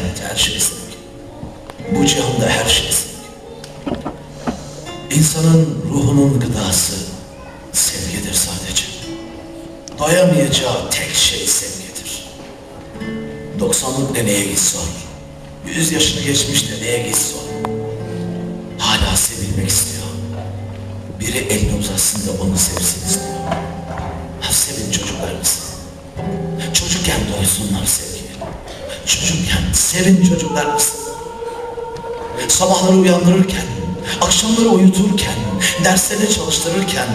Evet her şey sevgi. Bu cihanda her şey sevgi. İnsanın ruhunun gıdası sevgidir sadece. Doyamayacağı tek şey sevgidir. 90'lık deneye git sor. 100 yaşını geçmiş deneye git sor. Hala sevilmek istiyor. Biri elini uzatsın da onu sevsin istiyor. Ha, sevin çocuklarınızı. Çocukken doysunlar sevgiye. Çocukken sevin çocuklarınızı. Sabahları uyandırırken, akşamları uyuturken, derslerini çalıştırırken,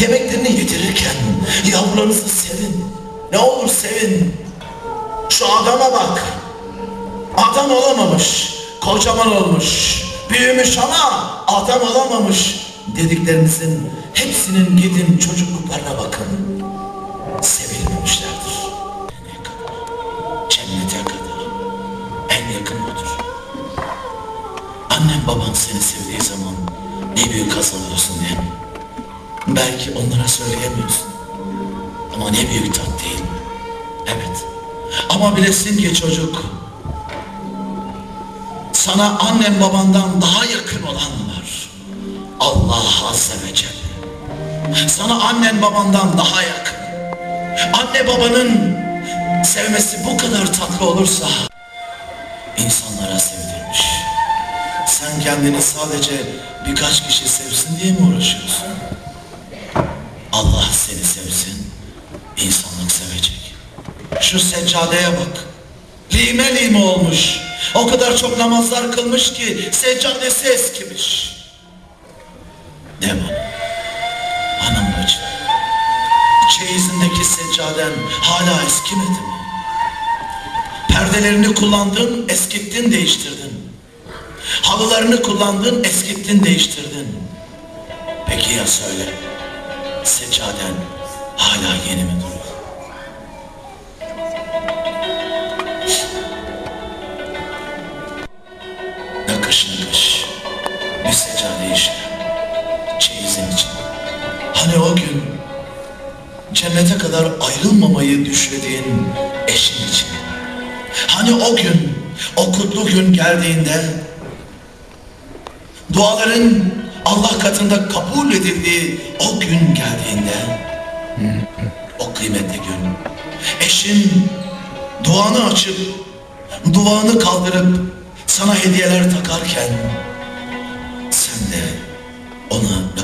yemeklerini yedirirken yavrularınızı sevin. Ne olur sevin. Şu adama bak. Adam olamamış, kocaman olmuş, büyümüş ama adam olamamış dediklerinizin hepsinin gidin çocukluklarına bakın. Annem baban seni sevdiği zaman ne büyük kazanıyorsun değil mi? Belki onlara söyleyemiyorsun. Ama ne büyük tat değil mi? Evet. Ama bilesin ki çocuk sana annen babandan daha yakın olan var. Allah Azze ve Celle. Sana annen babandan daha yakın. Anne babanın sevmesi bu kadar tatlı olursa insanlara sevdirmiş. Kendini sadece birkaç kişi sevsin diye mi uğraşıyorsun? Allah seni sevsin, insanlık sevecek. Şu seccadeye bak. Lime lime olmuş. O kadar çok namazlar kılmış ki seccadesi eskimiş. De bana. Hanım bacı. Çeyizindeki seccaden hala eskimedi mi? Perdelerini kullandın, eskittin, değiştirdin. Halılarını kullandın, eskittin, değiştirdin. Peki ya söyle, seccaden hala yeni mi duruyor? Nakış nakış bir seccade işle, çeyizin için. Hani o gün cennete kadar ayrılmamayı düşlediğin eşin için. Hani o gün, o kutlu gün geldiğinde duaların Allah katında kabul edildiği o gün geldiğinde o kıymetli gün. Eşin duanı açıp duvağını kaldırıp sana hediyeler takarken sen de ona